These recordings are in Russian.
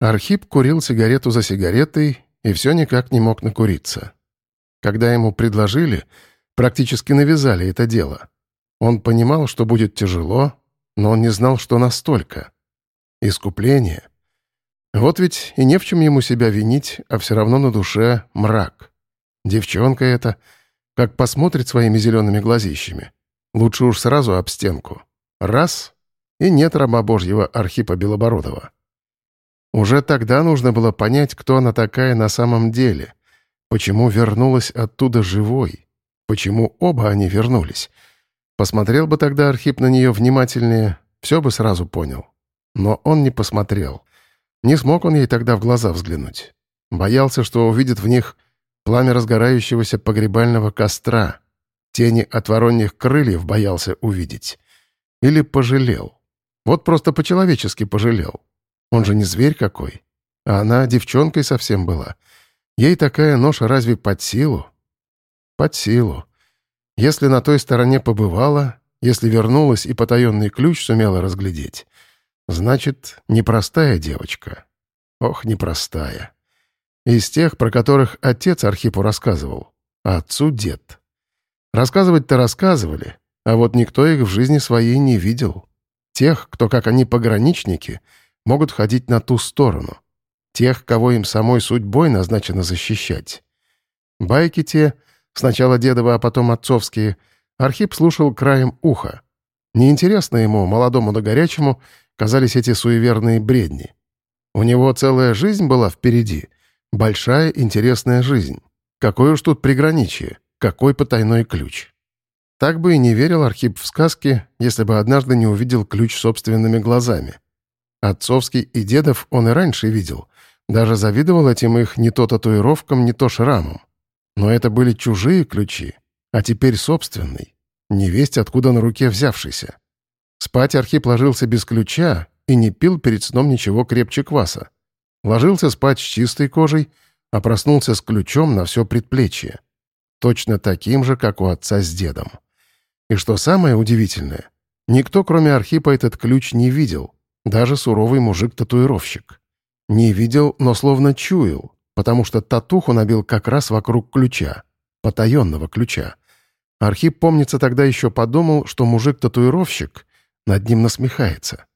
Архип курил сигарету за сигаретой и все никак не мог накуриться. Когда ему предложили, практически навязали это дело. Он понимал, что будет тяжело, но он не знал, что настолько. Искупление. Вот ведь и не в чем ему себя винить, а все равно на душе мрак. Девчонка эта, как посмотрит своими зелеными глазищами. Лучше уж сразу об стенку. Раз — и нет раба Божьего Архипа Белобородова. Уже тогда нужно было понять, кто она такая на самом деле, почему вернулась оттуда живой, почему оба они вернулись. Посмотрел бы тогда Архип на нее внимательнее, все бы сразу понял. Но он не посмотрел. Не смог он ей тогда в глаза взглянуть. Боялся, что увидит в них пламя разгорающегося погребального костра. Тени от вороньих крыльев боялся увидеть. Или пожалел. Вот просто по-человечески пожалел. Он же не зверь какой. А она девчонкой совсем была. Ей такая ноша разве под силу? Под силу. Если на той стороне побывала, если вернулась и потаенный ключ сумела разглядеть, значит, непростая девочка. Ох, непростая. Из тех, про которых отец Архипу рассказывал, а отцу дед. Рассказывать-то рассказывали, а вот никто их в жизни своей не видел. Тех, кто, как они, пограничники, могут ходить на ту сторону. Тех, кого им самой судьбой назначено защищать. Байки те, сначала дедовы, а потом отцовские, Архип слушал краем уха. Неинтересно ему, молодому да горячему, казались эти суеверные бредни. У него целая жизнь была впереди. Большая, интересная жизнь. Какой уж тут приграничие, какой потайной ключ. Так бы и не верил Архип в сказки, если бы однажды не увидел ключ собственными глазами. Отцовский и дедов он и раньше видел. Даже завидовал этим их не то татуировкам, не то шрамам. Но это были чужие ключи, а теперь собственный. Невесть, откуда на руке взявшийся. Спать Архип ложился без ключа и не пил перед сном ничего крепче кваса. Ложился спать с чистой кожей, а проснулся с ключом на все предплечье. Точно таким же, как у отца с дедом. И что самое удивительное, никто, кроме Архипа, этот ключ не видел, даже суровый мужик-татуировщик. Не видел, но словно чуял, потому что татуху набил как раз вокруг ключа, потаенного ключа. Архип, помнится, тогда еще подумал, что мужик-татуировщик над ним насмехается.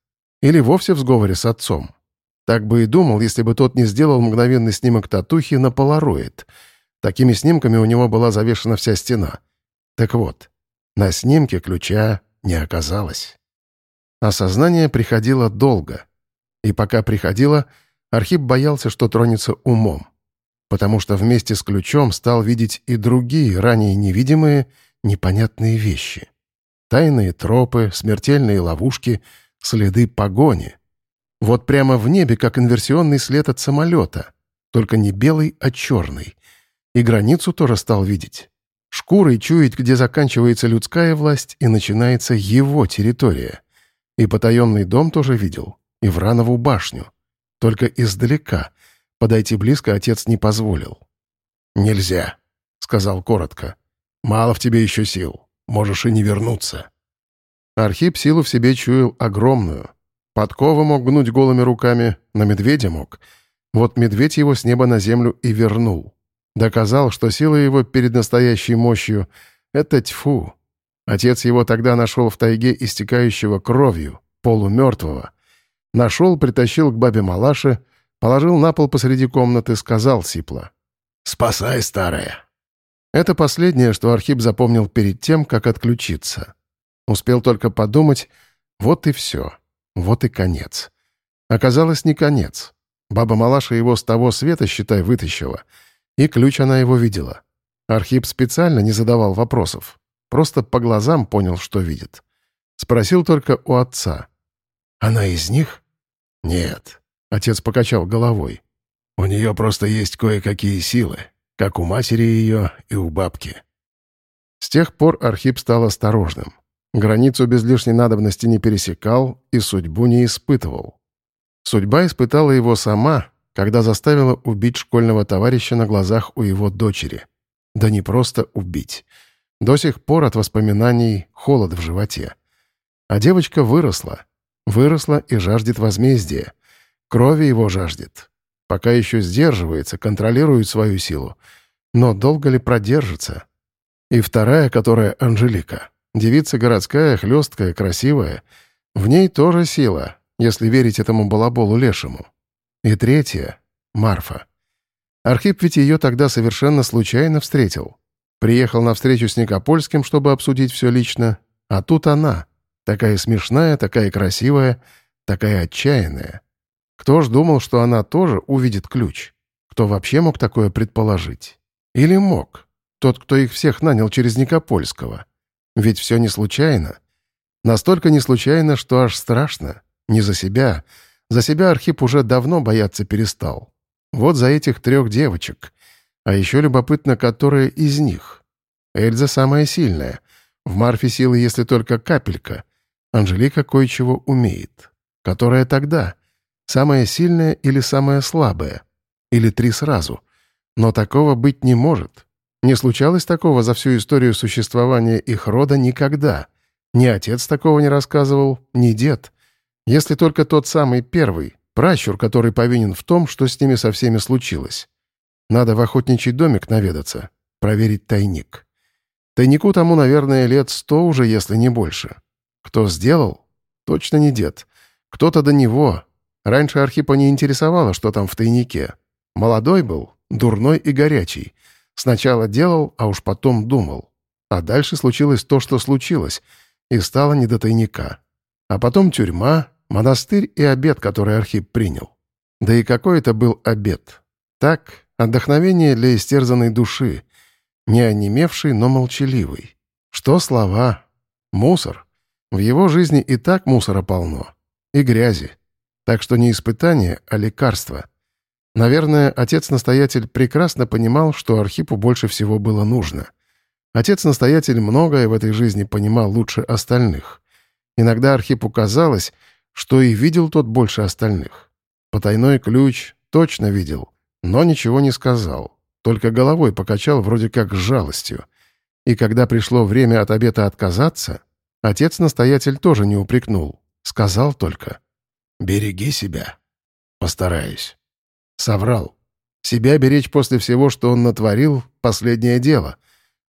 Или вовсе в сговоре с отцом. Так бы и думал, если бы тот не сделал мгновенный снимок татухи на полароид. Такими снимками у него была завешена вся стена. Так вот, на снимке ключа не оказалось. Осознание приходило долго. И пока приходило, Архип боялся, что тронется умом. Потому что вместе с ключом стал видеть и другие, ранее невидимые, непонятные вещи. Тайные тропы, смертельные ловушки, следы погони. Вот прямо в небе, как инверсионный след от самолета. Только не белый, а черный. И границу тоже стал видеть. Шкурой чуять, где заканчивается людская власть и начинается его территория. И потаенный дом тоже видел, и Вранову башню. Только издалека. Подойти близко отец не позволил. «Нельзя», — сказал коротко. «Мало в тебе еще сил. Можешь и не вернуться». Архип силу в себе чуял огромную. Подкова мог гнуть голыми руками, на медведя мог. Вот медведь его с неба на землю и вернул. Доказал, что сила его перед настоящей мощью — это тьфу. Отец его тогда нашел в тайге истекающего кровью, полумертвого. Нашел, притащил к бабе Малаше, положил на пол посреди комнаты, сказал сипло. «Спасай, старая!» Это последнее, что Архип запомнил перед тем, как отключиться. Успел только подумать, вот и все, вот и конец. Оказалось, не конец. Баба Малаша его с того света, считай, вытащила — и ключ она его видела. Архип специально не задавал вопросов. Просто по глазам понял, что видит. Спросил только у отца. «Она из них?» «Нет», — отец покачал головой. «У нее просто есть кое-какие силы, как у матери ее и у бабки». С тех пор Архип стал осторожным. Границу без лишней надобности не пересекал и судьбу не испытывал. Судьба испытала его сама, когда заставила убить школьного товарища на глазах у его дочери. Да не просто убить. До сих пор от воспоминаний холод в животе. А девочка выросла. Выросла и жаждет возмездия. Крови его жаждет. Пока еще сдерживается, контролирует свою силу. Но долго ли продержится? И вторая, которая Анжелика. Девица городская, хлесткая, красивая. В ней тоже сила, если верить этому балаболу лешему. И третья — Марфа. Архип ведь ее тогда совершенно случайно встретил. Приехал на встречу с Никопольским, чтобы обсудить все лично, а тут она, такая смешная, такая красивая, такая отчаянная. Кто ж думал, что она тоже увидит ключ? Кто вообще мог такое предположить? Или мог? Тот, кто их всех нанял через Никопольского. Ведь все не случайно. Настолько не случайно, что аж страшно. Не за себя. За себя Архип уже давно бояться перестал. Вот за этих трех девочек. А еще любопытно, которая из них. Эльза самая сильная. В Марфе силы, если только капелька. Анжелика кое-чего умеет. Которая тогда? Самая сильная или самая слабая? Или три сразу? Но такого быть не может. Не случалось такого за всю историю существования их рода никогда. Ни отец такого не рассказывал, ни дед. Если только тот самый первый, пращур, который повинен в том, что с ними со всеми случилось. Надо в охотничий домик наведаться, проверить тайник. Тайнику тому, наверное, лет сто уже, если не больше. Кто сделал? Точно не дед. Кто-то до него. Раньше Архипа не интересовало, что там в тайнике. Молодой был, дурной и горячий. Сначала делал, а уж потом думал. А дальше случилось то, что случилось, и стало не до тайника. А потом тюрьма, монастырь и обед, который Архип принял. Да и какой это был обед? Так, отдохновение для истерзанной души. Не онемевший, но молчаливый. Что слова? Мусор. В его жизни и так мусора полно. И грязи. Так что не испытание, а лекарство. Наверное, отец-настоятель прекрасно понимал, что Архипу больше всего было нужно. Отец-настоятель многое в этой жизни понимал лучше остальных. Иногда Архипу казалось, что и видел тот больше остальных. Потайной ключ точно видел, но ничего не сказал, только головой покачал вроде как с жалостью. И когда пришло время от обета отказаться, отец-настоятель тоже не упрекнул, сказал только «Береги себя». «Постараюсь». Соврал. Себя беречь после всего, что он натворил — последнее дело.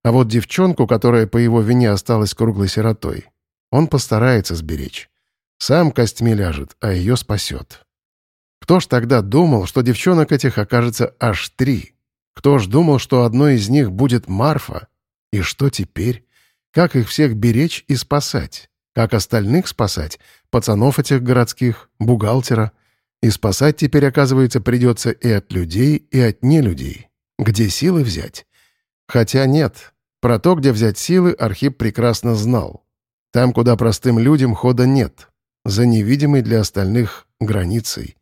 А вот девчонку, которая по его вине осталась круглой сиротой, он постарается сберечь. Сам костьми ляжет, а ее спасет. Кто ж тогда думал, что девчонок этих окажется аж три? Кто ж думал, что одной из них будет Марфа? И что теперь? Как их всех беречь и спасать? Как остальных спасать? Пацанов этих городских, бухгалтера — и спасать теперь, оказывается, придется и от людей, и от нелюдей. Где силы взять? Хотя нет. Про то, где взять силы, Архип прекрасно знал. Там, куда простым людям хода нет. За невидимой для остальных границей.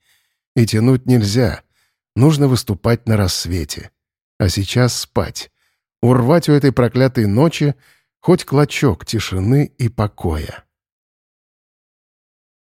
И тянуть нельзя. Нужно выступать на рассвете. А сейчас спать. Урвать у этой проклятой ночи хоть клочок тишины и покоя.